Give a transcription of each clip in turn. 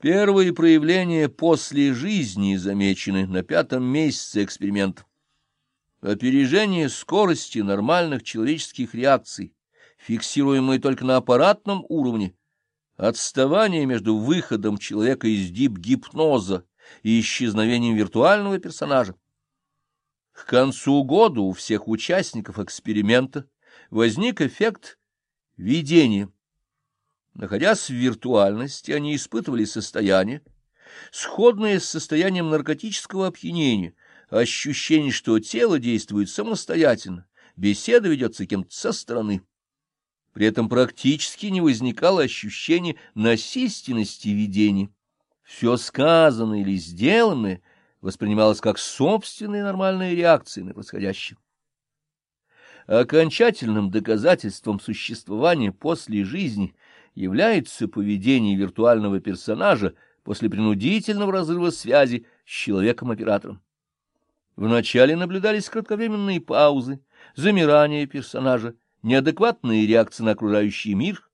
Первые проявления после жизни замечены на пятом месяце эксперимента. Опережение скорости нормальных человеческих реакций, фиксируемые только на аппаратном уровне, отставание между выходом человека из дип-гипноза и исчезновением виртуального персонажа. К концу года у всех участников эксперимента возник эффект видения. Находясь в виртуальности, они испытывали состояние, сходное с состоянием наркотического опьянения, ощущение, что тело действует самостоятельно, беседа ведется кем-то со стороны. При этом практически не возникало ощущения насильственности видений. Все сказанное или сделанное воспринималось как собственные нормальные реакции на происходящее. Окончательным доказательством существования после жизни является поведение виртуального персонажа после принудительного разрыва связи с человеком-оператором. Вначале наблюдались кратковременные паузы, замирание персонажа, неадекватные реакции на окружающий мир,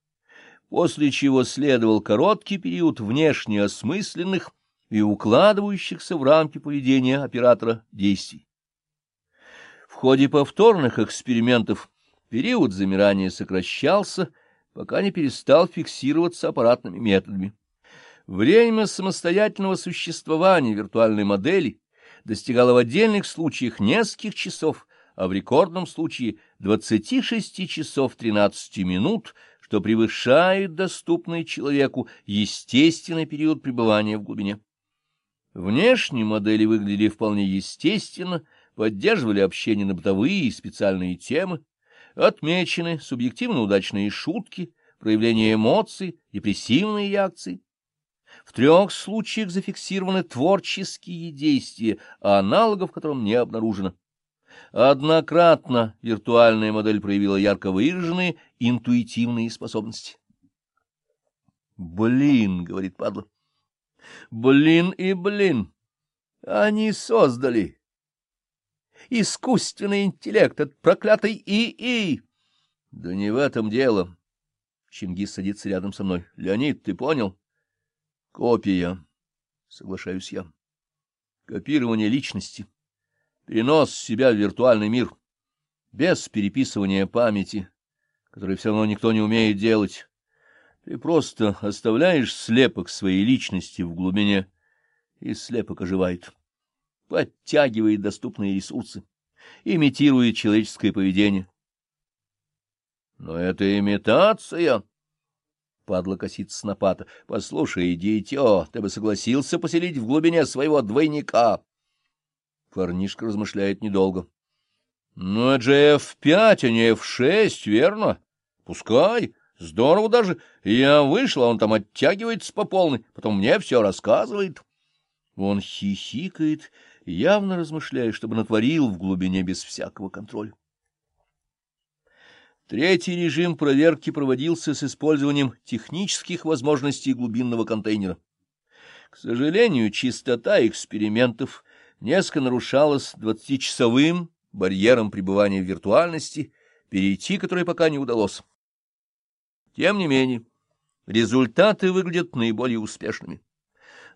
после чего следовал короткий период внешне осмысленных и укладывающихся в рамки поведения оператора действий. В ходе повторных экспериментов период замирания сокращался, пока не перестал фиксироваться аппаратными методами. Время самостоятельного существования виртуальной модели достигало в отдельных случаях нескольких часов, а в рекордном случае 26 часов 13 минут, что превышает доступный человеку естественный период пребывания в глубине. Внешние модели выглядели вполне естественно, поддерживали общение на бытовые и специальные темы, отмечены субъективно удачные шутки, проявление эмоций, депрессивные реакции. В трех случаях зафиксированы творческие действия, аналогов которым не обнаружено. Однократно виртуальная модель проявила ярко выраженные интуитивные способности. «Блин», — говорит падла, — «блин и блин, они создали искусственный интеллект, этот проклятый ИИ». «Да не в этом дело». Чингис садится рядом со мной. «Леонид, ты понял?» «Копия», — соглашаюсь я. «Копирование личности» перенос себя в виртуальный мир, без переписывания памяти, который все равно никто не умеет делать. Ты просто оставляешь слепок своей личности в глубине, и слепок оживает, подтягивает доступные ресурсы, имитирует человеческое поведение. Но это имитация. Падла косится снопата. Послушай, дитё, ты бы согласился поселить в глубине своего двойника. Парнишка размышляет недолго. — Ну, это же F5, а не F6, верно? Пускай. Здорово даже. Я вышел, а он там оттягивается по полной, потом мне все рассказывает. Он хихикает, явно размышляя, чтобы натворил в глубине без всякого контроля. Третий режим проверки проводился с использованием технических возможностей глубинного контейнера. К сожалению, чистота экспериментов несколько нарушалось двадцатичасовым барьером пребывания в виртуальности, перейти которой пока не удалось. Тем не менее, результаты выглядят наиболее успешными.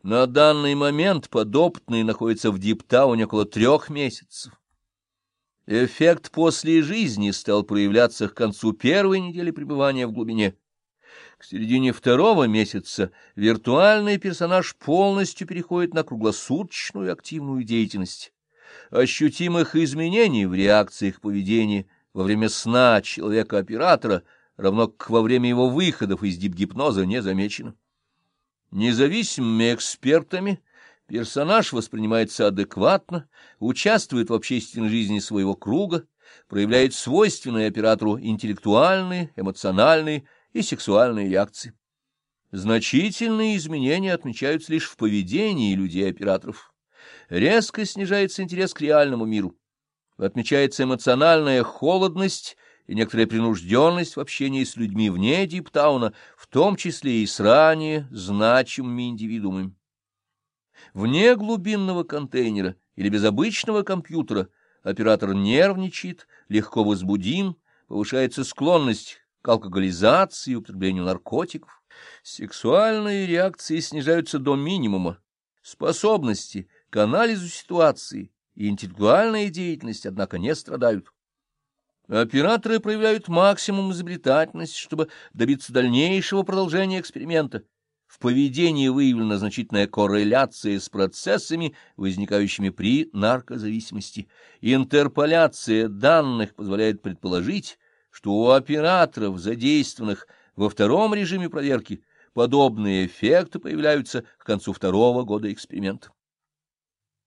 На данный момент подопытные находятся в Диптауне около трех месяцев. Эффект после жизни стал проявляться к концу первой недели пребывания в глубине. К середине второго месяца виртуальный персонаж полностью переходит на круглосуточную активную деятельность. Ощутимых изменений в реакциях поведения во время сна человека-оператора, равно как во время его выходов из дипгипноза, не замечено. Независимыми экспертами персонаж воспринимается адекватно, участвует в общественной жизни своего круга, проявляет свойственные оператору интеллектуальные, эмоциональные и сексуальные реакции. Значительные изменения отмечаются лишь в поведении людей-операторов. Резко снижается интерес к реальному миру. Отмечается эмоциональная холодность и некоторая принужденность в общении с людьми вне Диптауна, в том числе и с ранее значимыми индивидуумами. Вне глубинного контейнера или без обычного компьютера оператор нервничает, легко возбудим, повышается склонность к алкоголизации и употреблению наркотиков. Сексуальные реакции снижаются до минимума. Способности к анализу ситуации и интеллектуальная деятельность, однако, не страдают. Операторы проявляют максимум изобретательности, чтобы добиться дальнейшего продолжения эксперимента. В поведении выявлена значительная корреляция с процессами, возникающими при наркозависимости. Интерполяция данных позволяет предположить, что у операторов, задействованных во втором режиме проверки, подобные эффекты появляются к концу второго года эксперимента.